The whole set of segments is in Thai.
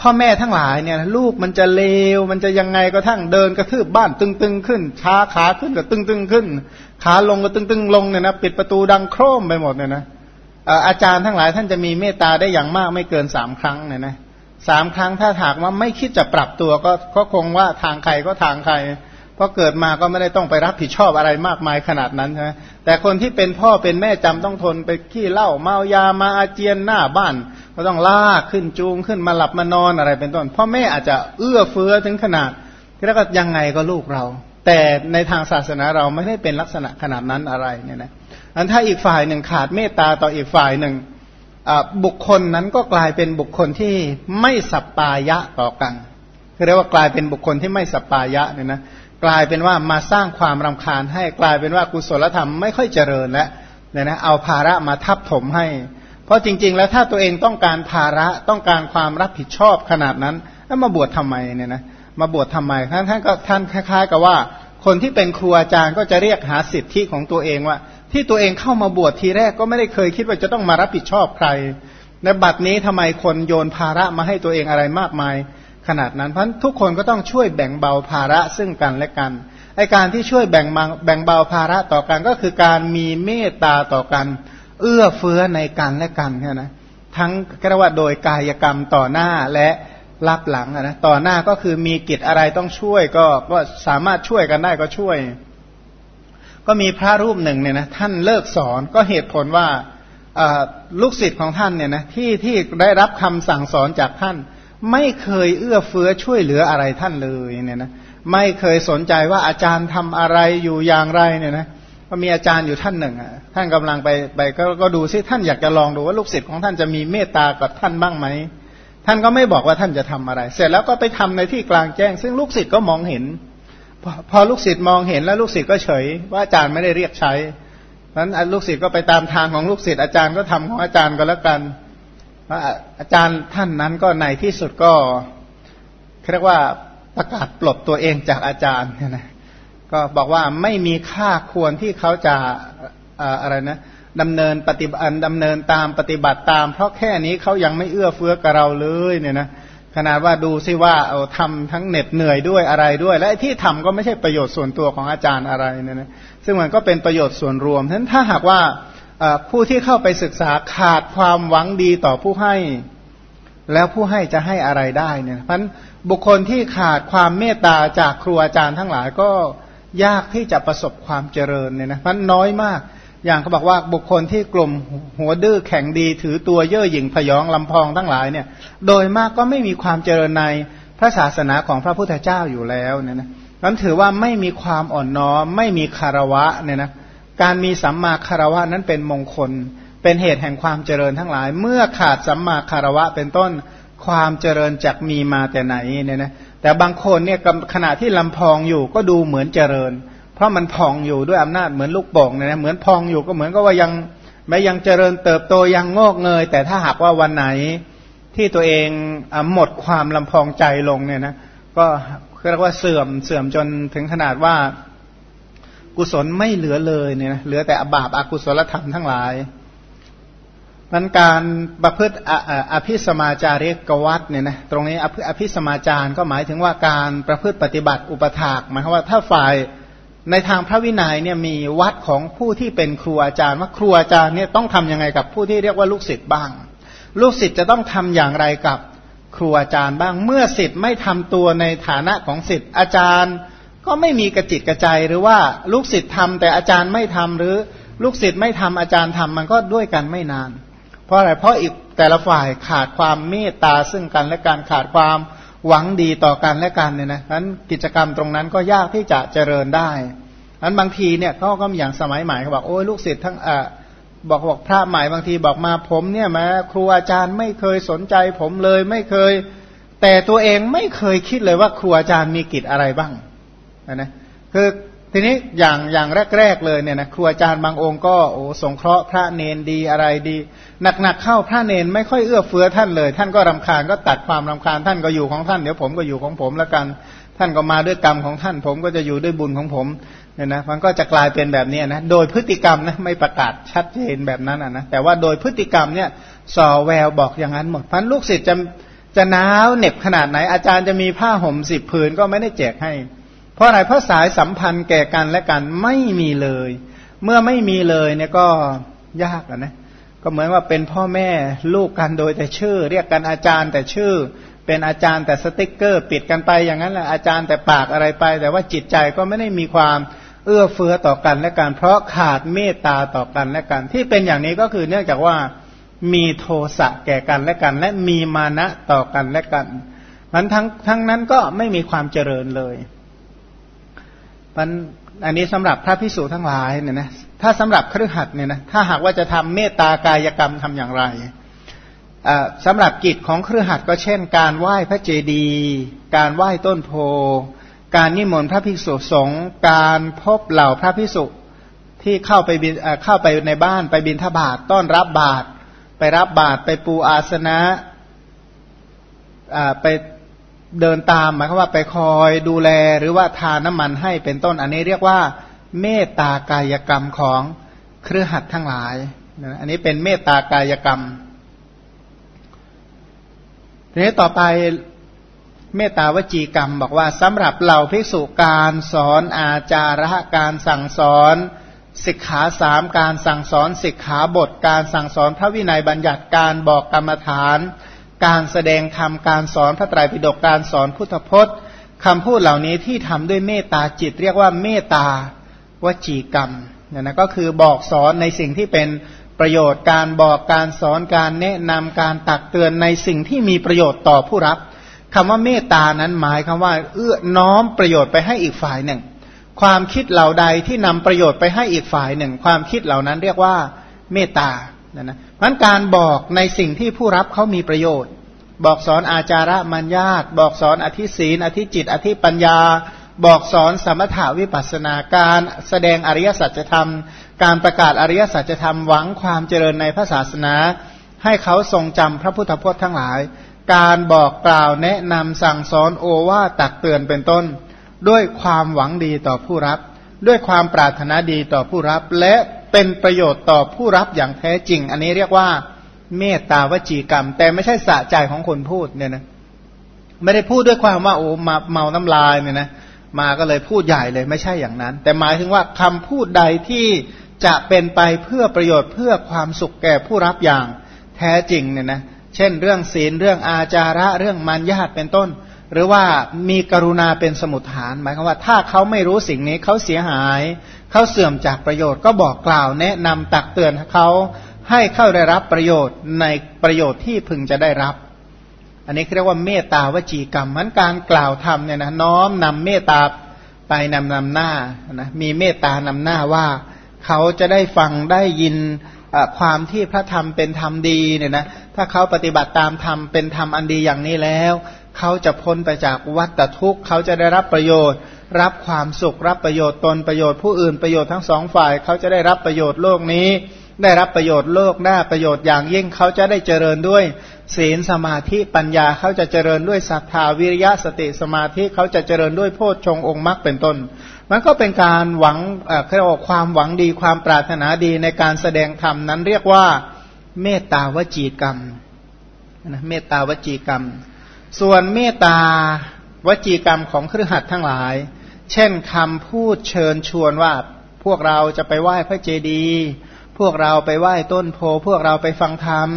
พ่อแม่ทั้งหลายเนี่ยลูกมันจะเลวมันจะยังไงก็ทั้งเดินกระทืบบ้านตึงๆขึ้นช้าขาขึ้นก็ตึงๆขึ้น ขาลงก็ตึงๆลงเนี่ยนะปิดประตูดังโครมไปหมดเนี่ยนะอาจารย์ทั้งหลายท่านจะมีเมตตาได้อย่างมากไม่เกินสามครั้งเนี่ยนะสามครั้งถ้าถากว่าไม่คิดจะปรับตัวก็ก็คงว่าทางใครก็ทางใครเพราะเกิดมาก็ไม่ได้ต้องไปรับผิดชอบอะไรมากมายขนาดนั้นใช่ไหมแต่คนที่เป็นพ่อเป็นแม่จำต้องทนไปขี้เหล้าเมายามาอาเจียนหน้าบ้าน ก็ต้องลากขึ้นจูงขึ้นมาหลับมานอนอะไรเป็นต้นพ่อแม่อาจจะเอื้อเฟื้อถึงขนาดที่แล้วก็ยังไงก็ลูกเรา แต่ในทางศาสนาเราไม่ได้เป็นลักษณะขนาดนั้นอะไรเนี่ยนะอันถ้าอีกฝ่ายหนึ่งขาดเมตตาต่ออีกฝ่ายหนึ่งบุคคลนั้นก็กลายเป็นบุคคลที่ไม่สัปปายะต่อกันเรียกว่ากลายเป็นบุคคลที่ไม่สัปปายะเนี่ยนะกลายเป็นว่ามาสร้างความรำคาญให้กลายเป็นว่ากุศลธรรมไม่ค่อยเจริญแล้วเนี่ยนะเอาภาระมาทับถมให้ เพราะจริง ๆ แล้วถ้าตัวเองต้องการภาระต้องการความรับผิดชอบขนาดนั้นแล้วมาบวชทำไมเนี่ยนะมาบวชทำไมท่านท่านก็ท่านคล้ายๆ กับว่า คนที่เป็นครูอาจารย์ก็จะเรียกหาสิทธิของตัวเองว่า ที่ตัวเองเข้ามาบวชทีแรกก็ไม่ได้เคยคิดว่าจะต้องมารับผิดชอบใครในบัดนี้ทำไมคนโยนภาระมาให้ตัวเองอะไรมากมาย ขนาดนั้นเพราะทุกคนก็ต้องช่วยแบ่งเบาภาระซึ่งกันและกันไอการที่ช่วยแบ่งแบ่งเบาภาระต่อกันก็คือการมีเมตตาต่อกัน เอื้อเฟื้อในกันและกันแค่นะทั้งกระว่าโดยกายกรรมต่อหน้าและรับหลังนะต่อหน้าก็คือมีกิจอะไรต้องช่วยก็ก็สามารถช่วยกันได้ก็ช่วย ก็มีพระรูปหนึ่งเนี่ยนะท่านเลิกสอนก็เหตุผลว่าลูกศิษย์ของท่านเนี่ยนะที่ที่ได้รับคำสั่งสอนจากท่าน ไม่เคยเอื้อเฟื้อช่วยเหลืออะไรท่านเลยเนี่ยนะไม่เคยสนใจว่าอาจารย์ทำอะไรอยู่อย่างไรเนี่ยนะ ก็มีอาจารย์อยู่ท่านหนึ่งอะท่านกำลังไปไปกก็ดูซิท่านอยากจะลองดูว่าลูกศิษย์ของท่านจะมีเมตตากับท่านบ้างไหมท่านก็ไม่บอกว่าท่านจะทำอะไร เสร็จแล้วก็ไปทำในที่กลางแจ้ง ซึ่งลูกศิษย์ก็มองเห็น พอลูกศิษย์มองเห็นแล้วลูกศิษย์ก็เฉย ว่าอาจารย์ไม่ได้เรียกใช้นั้นลูกศิษย์ก็ไปตามทางของลูกศิษย์อาจารย์ก็ทำของอาจารย์ก็แล้วกันว่าอาจารย์ท่านนั้นก็ในที่สุดก็เรียกว่าประกาศปลดตัวเองจากอาจารย์นะ ก็บอกว่าไม่มีค่าควรที่เขาจะอะไรนะดำเนินปฏิบัติดำเนินตามปฏิบัติตาม เพราะแค่นี้เขายังไม่เอื้อเฟื้อกับเราเลยเนี่ยนะขนาดว่าดูซิว่าเอาทำทั้งเหน็ดเหนื่อยด้วยอะไรด้วย และที่ทำก็ไม่ใช่ประโยชน์ส่วนตัวของอาจารย์อะไรเนี่ยนะซึ่งมันก็เป็นประโยชน์ส่วนรวมฉะนั้นถ้าหากว่าผู้ที่เข้าไปศึกษาขาดความหวังดีต่อผู้ให้ แล้วผู้ให้จะให้อะไรได้เนี่ยเพราะบุคคลที่ขาดความเมตตาจากครูอาจารย์ทั้งหลายก็ ยากที่จะประสบความเจริญเนี่ยนะมันน้อยมาก อย่างเขาบอกว่าบุคคลที่กลุ่มหัวดื้อแข็งดี ถือตัวเย่อหยิ่งพยองลำพองทั้งหลายเนี่ย โดยมากก็ไม่มีความเจริญในพระศาสนาของพระพุทธเจ้าอยู่แล้วเนี่ยนะนั้นถือว่าไม่มีความอ่อนน้อมไม่มีคารวะเนี่ยนะการมีสัมมาคารวะนั้นเป็นมงคล เป็นเหตุแห่งความเจริญทั้งหลาย เมื่อขาดสัมมาคารวะเป็นต้นความเจริญจากมีมาแต่ไหนเนี่ยนะ แต่บางคนเนี่ยขณะที่ลำพองอยู่ก็ดูเหมือนเจริญ เพราะมันพองอยู่ด้วยอำนาจเหมือนลูกโป่งเนี่ยนะเหมือนพองอยู่ก็เหมือนกับว่ายังไม่ยังเจริญเติบโตยังงอกเงย แต่ถ้าหากว่าวันไหนที่ตัวเองหมดความลำพองใจลงเนี่ยนะก็เรียกว่าเสื่อมเสื่อมจนถึงขนาดว่ากุศลไม่เหลือเลยเนี่ยนะเหลือแต่อบาปอากุศลธรรมทั้งหลาย มันการประพฤติอภิสมาจาริกวัตเนี่ยนะตรงนี้อภิสมาจารก็หมายถึงว่าการประพฤติปฏิบัติอุปถากหมายความว่าถ้าฝ่ายในทางพระวินัยเนี่ยมีวัดของผู้ที่เป็นครูอาจารย์ว่าครูอาจารย์เนี่ยต้องทํำยังไงกับผู้ที่เรียกว่าลูกศิษย์บ้าง ลูกศิษย์จะต้องทำอย่างไรกับครูอาจารย์บ้าง เมื่อศิษย์ไม่ทำตัวในฐานะของศิษย์อาจารย์ ก็ไม่มีกระจิตกระใจหรือว่าลูกศิษย์ทำแต่อาจารย์ไม่ทำหรือลูกศิษย์ไม่ทำอาจารย์ทำมันก็ด้วยกันไม่นาน เพราะอะไรเพราะอีกแต่ละฝ่ายขาดความเมตตาซึ่งกันและการขาดความหวังดีต่อกันและกันเนี่ยนะนั้นกิจกรรมตรงนั้นก็ยากที่จะเจริญได้นั้นบางทีเนี่ยก็ก็อย่างสมัยใหม่เขาบอกโอ้ยลูกศิษย์ทั้งอ่าบอกบอกพระใหม่บางทีบอกมาผมเนี่ยแม้ครูอาจารย์ไม่เคยสนใจผมเลยไม่เคย แต่ตัวเองไม่เคยคิดเลยว่าครูอาจารย์มีกิจอะไรบ้างนะคือ ทีนี้อย่างอย่างแรก ๆ เลยเนี่ยนะครูอาจารย์บางองค์ก็โอ้สงเคราะห์พระเนนดีอะไรดีหนักๆเข้าพระเนนไม่ค่อยเอื้อเฟื้อท่านเลย ท่านก็รำคาญก็ตัดความรำคาญท่านก็อยู่ของท่านเดี๋ยวผมก็อยู่ของผมแล้วกัน ท่านก็มาด้วยกรรมของท่าน ผมก็จะอยู่ด้วยบุญของผมเนี่ยนะมันก็จะกลายเป็นแบบนี้นะโดยพฤติกรรมนะไม่ประกาศชัดเจนแบบนั้นนะแต่ว่าโดยพฤติกรรมเนี่ยส่อแววบอกอย่างนั้นหมดพันลูกศิษย์จะจะหนาวเหน็บขนาดไหนอาจารย์จะมีผ้าห่มสิบผืนก็ไม่ได้แจกให้ เพราะอะไรเพราะสายสัมพันธ์แก่กันและกันไม่มีเลย เมื่อไม่มีเลยเนี่ยก็ยากนะก็เหมือนว่าเป็นพ่อแม่ลูกกันโดยแต่ชื่อ เรียกกันอาจารย์แต่ชื่อ เป็นอาจารย์แต่สติ๊กเกอร์ ปิดกันไปอย่างนั้นแหละอาจารย์แต่ปากอะไรไป แต่ว่าจิตใจก็ไม่ได้มีความเอื้อเฟื้อต่อกันและกัน เพราะขาดเมตตาต่อกันและกัน ที่เป็นอย่างนี้ก็คือเนื่องจากว่ามีโทสะแก่กันและกัน และมีมานะต่อกันและกันมันทั้งทั้งนั้นก็ไม่มีความเจริญเลย มันอันนี้สำหรับพระพิสุทั้งหลายเนี่ยนะถ้าสำหรับครือขัดเนี่ยนะถ้าหากว่าจะทำเมตตากายกรรมทำอย่างไรสำหรับกิจของเครือขัดก็เช่น การไหว้พระเจดีย์การไหว้ต้นโพ การนิมนต์พระภิกษุสงฆ์การพบเหล่าพระภิกษุที่เข้าไปบินเข้าไปในบ้านไปบินทบาทต้อนรับบาตรไปรับบาตรไปปูอาสนะไป เดินตามหมายความว่าไปคอยดูแลหรือว่าทาน้ำมันให้เป็นต้นอันนี้เรียกว่า เมตตากายกรรมของเครือขัดทั้งหลายอันนี้เป็นเมตตากายกรรมทีนี้ต่อไปเมตตาวจีกรรม บอกว่าสำหรับเหล่าภิกษุการสอนอาจาระการสั่งสอนสิกขาสามการสั่งสอนสิกขาบท การสั่งสอนพระวินัยบัญญัติการบอกกรรมฐาน การแสดงธรรมการสอนพระไตรปิฎกการสอนพุทธพจน์คำพูดเหล่านี้ที่ทำด้วยเมตตาจิต เรียกว่าเมตตาวจีกรรมเนี่ยนะก็คือบอกสอนในสิ่งที่เป็นประโยชน์การบอกการสอนการแนะนำการตักเตือนในสิ่งที่มีประโยชน์ต่อผู้รับคำว่าเมตตานั้นหมายคำว่า เอื้อน้อมประโยชน์ไปให้อีกฝ่ายหนึ่ง ความคิดเหล่าใดที่นำประโยชน์ไปให้อีกฝ่ายหนึ่ง ความคิดเหล่านั้นเรียกว่าเมตตานะนะ พราะการบอกในสิ่งที่ผู้รับเขามีประโยชน์ บอกสอนอาจาระมัญญาตบอกสอนอธิศีนอธิจิต อธิปัญญา บอกสอนสมถาวิปัสนาการแสดงอริยสัจธรรม การประกาศอริยสัจธรรมหวังความเจริญในพระศาสนา ให้เขาทรงจำพระพุทธพจน์ทั้งหลาย การบอกกล่าวแนะนำสั่งสอนโอวาตักเตือนเป็นต้น ด้วยความหวังดีต่อผู้รับ ด้วยความปรารถนาดีต่อผู้รับและ เป็นประโยชน์ต่อผู้รับอย่างแท้จริง อันนี้เรียกว่า เมตตาวจีกรรม แต่ไม่ใช่สะใจของคนพูดเนี่ยนะไม่ได้พูดด้วยความว่าโอ้มาเมาน้ำลายเนี่ยนะมาก็เลยพูดใหญ่เลยไม่ใช่อย่างนั้น แต่หมายถึงว่าคำพูดใดที่จะเป็นไปเพื่อประโยชน์เพื่อความสุขแก่ผู้รับอย่างแท้จริงเนี่ยนะเช่น เรื่องศีลเรื่องอาจาระเรื่องมัญญาตเป็นต้น หรือว่ามีกรุณาเป็นสมุทฐาน หมายความว่าถ้าเขาไม่รู้สิ่งนี้เขาเสียหาย เขาเสื่อมจากประโยชน์ก็บอกกล่าวแนะนำตักเตือนเขาให้เข้าได้รับประโยชน์ในประโยชน์ที่พึงจะได้รับ อันนี้เรียกว่าเมตตาวจีกรรมมันการกล่าวทำเนี่ยนะน้อมนำเมตตาไปนำนำหน้านะมีเมตตานำหน้าว่า เขาจะได้ฟังได้ยินความที่พระธรรมเป็นธรรมดีเนี่ยนะถ้าเขาปฏิบัติตามธรรมเป็นธรรมอันดีอย่างนี้แล้ว เขาจะพ้นไปจากวัฏทุกข์ เขาจะได้รับประโยชน์รับความสุขรับประโยชน์ตนประโยชน์ผู้อื่นประโยชน์ทั้งสองฝ่าย เขาจะได้รับประโยชน์โลกนี้ ได้รับประโยชน์โลกหน้าประโยชน์อย่างยิ่งเขาจะได้เจริญด้วย ศีลสมาธิปัญญาเขาจะเจริญด้วยศรัทธาวิริยะสติสมาธิเขาจะเจริญด้วยโพชฌงองค์มรรคเป็นต้น มันก็เป็นการหวังเอ่อเรียกว่าความหวังดีความปรารถนาดีในการแสดงธรรมนั้นเรียกว่าเมตตาวจีกรรมนะเมตตาวจีกรรม ส่วนเมตตา วจีกรรมของครือขัดทั้งหลาย เช่นคำพูดเชิญชวนว่า พวกเราจะไปไหว้พระเจดีย์พวกเราไปไหว้ต้นโพ พวกเราไปฟังธรรม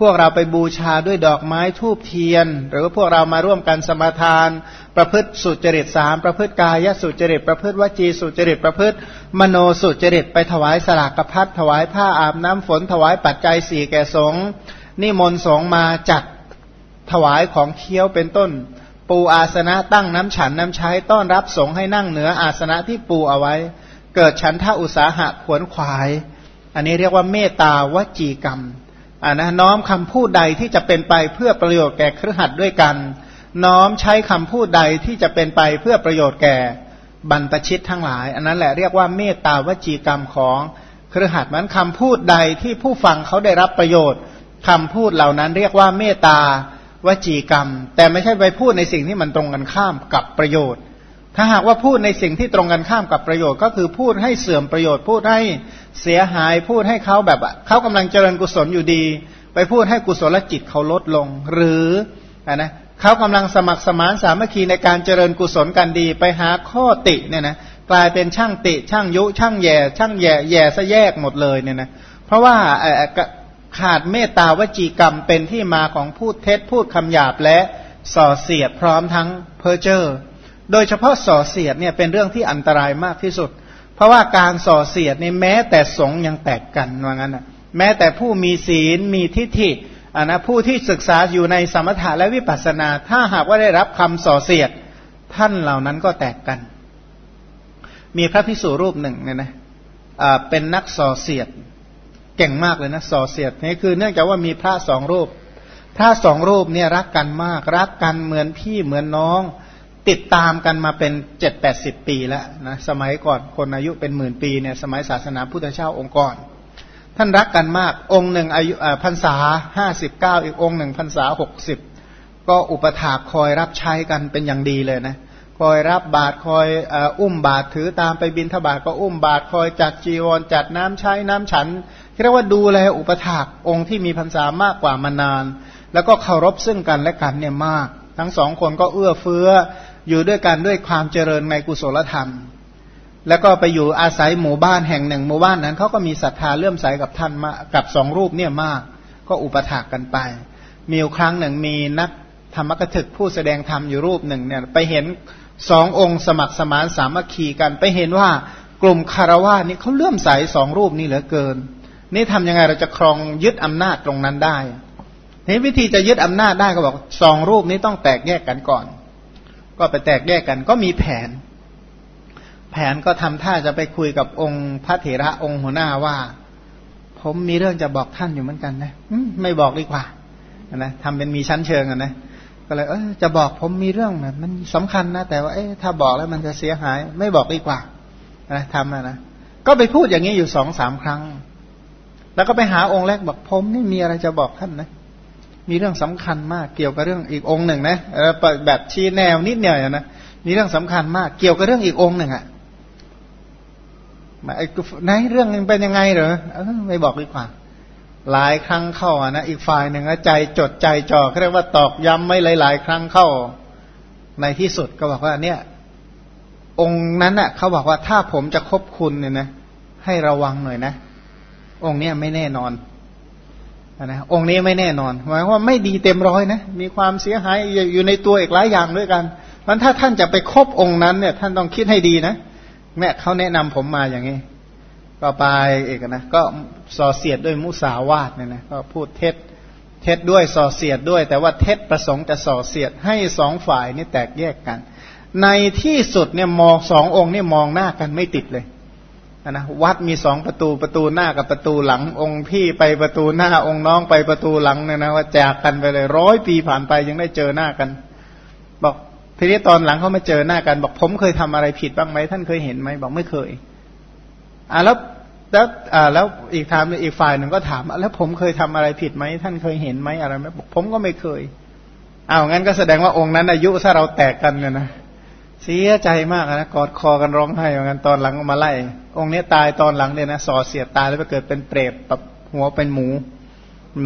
พวกเราไปบูชาด้วยดอกไม้ทูบเทียน หรือพวกเรามาร่วมกันสมาทาน ประพฤติสุจริตสามประพฤติกายสุจริตประพฤติวจีสุจริตประพฤติ มโนสุจริตไปถวายสลากกพัดถวายผ้าอาบน้ำฝนถวายปัจจัยสี่แก่สงฆ์นิมนต์สงฆ์มาจัดถวายของเคี้ยวเป็นต้น ปูอาสนะตั้งน้ำฉันน้ำใช้ต้อนรับสงให้นั่งเหนืออาสนะที่ปูเอาไว้ เกิดฉันท่าอุตสาหะขวนขวาย อันนี้เรียกว่าเมตตาวจีกรรมอ่านะน้อมคำพูดใดที่จะเป็นไปเพื่อประโยชน์แก่ครหัดด้วยกัน น้อมใช้คำพูดใดที่จะเป็นไปเพื่อประโยชน์แก่บรรพชิตทั้งหลาย อันนั้นแหละเรียกว่าเมตตาวจีกรรมของครหัดมันคำพูดใดที่ผู้ฟังเขาได้รับประโยชน์คำพูดเหล่านั้นเรียกว่าเมตตา วจีกรรม แต่ไม่ใช่ไปพูดในสิ่งที่มันตรงกันข้ามกับประโยชน์ ถ้าหากว่าพูดในสิ่งที่ตรงกันข้ามกับประโยชน์ ก็คือพูดให้เสื่อมประโยชน์ พูดให้เสียหายพูดให้เขาแบบเขากำลังเจริญกุศลอยู่ดี ไปพูดให้กุศลจิตเขาลดลง หรือนะเขากำลังสมัครสมานสามัคคีในการเจริญกุศลกันดี ไปหาข้อติเนี่ยนะกลายเป็นช่างติช่างยุช่างแย่ ช่างแย่แย่ซะแยกหมดเลยเนี่ยนะเพราะว่า ขาดเมตตาวจีกรรมเป็นที่มาของพูดเท็จพูดคำหยาบและส่อเสียดพร้อมทั้งเพ้อเจอโดยเฉพาะส่อเสียดเนี่ยเป็นเรื่องที่อันตรายมากที่สุด เพราะว่าการส่อเสียดนี่แม้แต่สงยังแตกกันว่างั้นนะแม้แต่ผู้มีศีลมีทิฏฐิอ่านะผู้ที่ศึกษาอยู่ในสมถะและวิปัสสนา ถ้าหากว่าได้รับคำส่อเสียด ท่านเหล่านั้นก็แตกกัน มีพระพิสุรูปหนึ่งเนี่ยนะอ่าเป็นนักส่อเสียด เก่งมากเลยนะส่อเสียดนี่คือเนื่องจากว่ามีพระสองรูป พระสองรูปเนี่ยรักกันมาก รักกันเหมือนพี่เหมือนน้อง ติดตามกันมาเป็นเจ็ดแปดสิบปีแล้วนะสมัยก่อนคนอายุเป็นหมื่นปีเนี่ยสมัยศาสนาพุทธเจ้าองค์ก่อนท่านรักกันมากองค์หนึ่งอายุพรรษาห้าสิบเก้าอีกองค์หนึ่งพรรษาหกสิบก็อุปถากคอยรับใช้กันเป็นอย่างดีเลยนะ คอยรับบาตรคอยอุ้มบาตรถือตามไปบินทบาทก็อุ้มบาตรคอยจัดจีวรจัดน้ำใช้น้ำฉันเรียกว่าดูแลอุปถากองค์ที่มีพรรษามากกว่ามานาน แล้วก็เคารพซึ่งกันและกันเนี่ยมาก ทั้งสองคนก็เอื้อเฟื้ออยู่ด้วยกันด้วยความเจริญในกุศลธรรม แล้วก็ไปอยู่อาศัยหมู่บ้านแห่งหนึ่งหมู่บ้านนั้นเขาก็มีศรัทธาเลื่อมใสกับท่านมากับสองรูปเนี่ยมาก ก็อุปถากกันไป มีครั้งหนึ่งมีนักธรรมกถึกผู้แสดงธรรมอยู่รูปหนึ่งเนี่ยไปเห็น สององค์สมัครสมานสามัคคีกันไปเห็นว่ากลุ่มคารวะนี่เขาเลื่อมใสสองรูปนี้เหลือเกิน นี่ทำยังไงเราจะครองยึดอำนาจตรงนั้นได้นี่วิธีจะยึดอำนาจได้ก็บอกสองรูปนี้ต้องแตกแยกกันก่อน ก็ไปแตกแยกกันก็มีแผน แผนก็ทำท่าจะไปคุยกับองค์พระเถระองค์หัวหน้าว่า ผมมีเรื่องจะบอกท่านอยู่เหมือนกันนะไม่บอกดีกว่านะทำเป็นมีชั้นเชิงกันนะ ก็เลยเออจะบอกผมมีเรื่องนะมันสำคัญนะ แต่ว่าเอ๊ะถ้าบอกแล้วมันจะเสียหาย ไม่บอกดีกว่านะทำนะนะก็ไปพูดอย่างนี้อยู่สองสามครั้ง แล้วก็ไปหาองค์แรกบอกผมนี่มีอะไรจะบอกท่านนะมีเรื่องสำคัญมากเกี่ยวกับเรื่องอีกองค์หนึ่งนะแบบชี้แนวนิดเดียวนะมีเรื่องสำคัญมากเกี่ยวกับเรื่องอีกองค์หนึ่งอะไอ้ไหนเรื่องนึงเป็นยังไงเหรอไม่บอกดีกว่า หลายครั้งเข้าอะนะอีกฝ่ายหนึ่งใจจดใจจ่อเรียกว่าตอกย้ำไม่หลาย ๆ ครั้งเข้า ในที่สุดก็บอกว่าเนี่ย องค์นั้นอะเขาบอกว่าถ้าผมจะคบคุณเนี่ยนะ ให้ระวังหน่อยนะ องค์เนี้ยไม่แน่นอนนะองค์นี้ไม่แน่นอนหมายว่าไม่ดีเต็มร้อยนะมีความเสียหายอยู่ในตัวอีกหลายอย่างด้วยกันเพราะถ้าท่านจะไปคบองค์นั้นเนี่ย ท่านต้องคิดให้ดีนะแม่เขาแนะนำผมมาอย่างนี้ ก็ไปเอกนะก็ส่อเสียดด้วยมุสาวาทเนี่ยนะก็พูดเท็จเท็จด้วยส่อเสียดด้วย แต่ว่าเท็จประสงค์จะส่อเสียดให้สองฝ่ายนี่แตกแยกกัน ในที่สุดเนี่ยมองสององค์นี่มองหน้ากันไม่ติดเลยนะวัดมีสองประตูประตูหน้ากับประตูหลัง องค์พี่ไปประตูหน้าองค์น้องไปประตูหลังเนี่ยนะว่าจากกันไปเลยร้อยปีผ่านไปยังได้เจอหน้ากัน บอกทีนี้ตอนหลังเขามาเจอหน้ากัน บอกผมเคยทำอะไรผิดบ้างไหมท่านเคยเห็นไหมบอกไม่เคย อ่าแล้วแล้วอ่าแล้วอีกถามอีกฝ่ายหนึ่งก็ถามแล้วผมเคยทำอะไรผิดไหมท่านเคยเห็นไหมอะไรไหมผมก็ไม่เคยอ้าวงั้นก็แสดงว่าองค์นั้นอายุถ้าเราแตกกันเนี่ยนะเสียใจมากนะกอดคอกันร้องไห้เหมือนกันตอนหลังมาไล่ องค์นี้ตายตอนหลังเนี่ยนะสอเสียตายแล้วไปเกิดเป็นเปรตแบบหัวเป็นหมู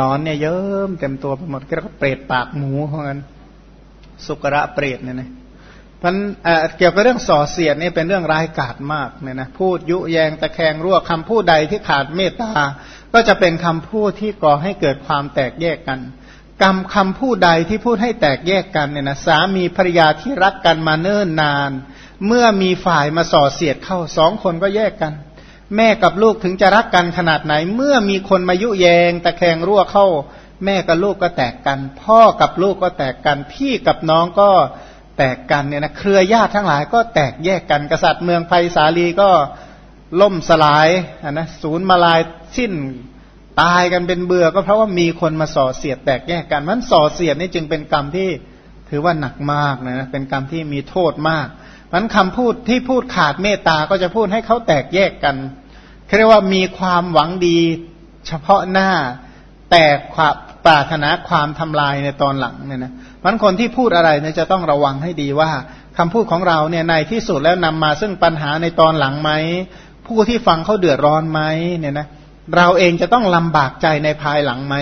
นอนเนี่ยเยิ้มเต็มตัวไปหมดก็เปรตปากหมูเพราะงั้นสุกระเปรตเนี่ยนะ พันเกี่ยวกับเรื่องส่อเสียดนี่เป็นเรื่องร้ายกาจมากเนี่ยนะพูดยุแยงตะแคงรั่วคำพูดใดที่ขาดเมตตา ก็จะเป็นคำพูดที่ก่อให้เกิดความแตกแยกกันกรรมคำพูดใดที่พูดให้แตกแยกกันเนี่ยนะสามีภรรยาที่รักกันมาเนิ่นนาน เมื่อมีฝ่ายมาส่อเสียดเข้าสองคนก็แยกกัน แม่กับลูกถึงจะรักกันขนาดไหน เมื่อมีคนมายุแยงตะแคงรั่วเข้า แม่กับลูกก็แตกกัน พ่อกับลูกก็แตกกัน พี่กับน้องก็ แตกกันเนี่ยนะเครือญาติทั้งหลายก็แตกแยกกันกษัตริย์เมืองไผ่สาลีก็ล่มสลายนะศูนย์มาลายสิ้นตายกันเป็นเบื่อก็เพราะว่ามีคนมาส่อเสียดแตกแยกกันมันส่อเสียดนี่จึงเป็นกรรมที่ถือว่าหนักมากนะเป็นกรรมที่มีโทษมากมันคำพูดที่พูดขาดเมตตาก็จะพูดให้เขาแตกแยกกันเรียกว่ามีความหวังดีเฉพาะหน้า แต่ความปรารถนาความทำลายในตอนหลังเนี่ยนะมันคนที่พูดอะไรเนี่ยจะต้องระวังให้ดีว่าคำพูดของเราเนี่ยในที่สุดแล้วนำมาซึ่งปัญหาในตอนหลังไหมผู้ที่ฟังเขาเดือดร้อนไหมเนี่ยนะเราเองจะต้องลำบากใจในภายหลังไหม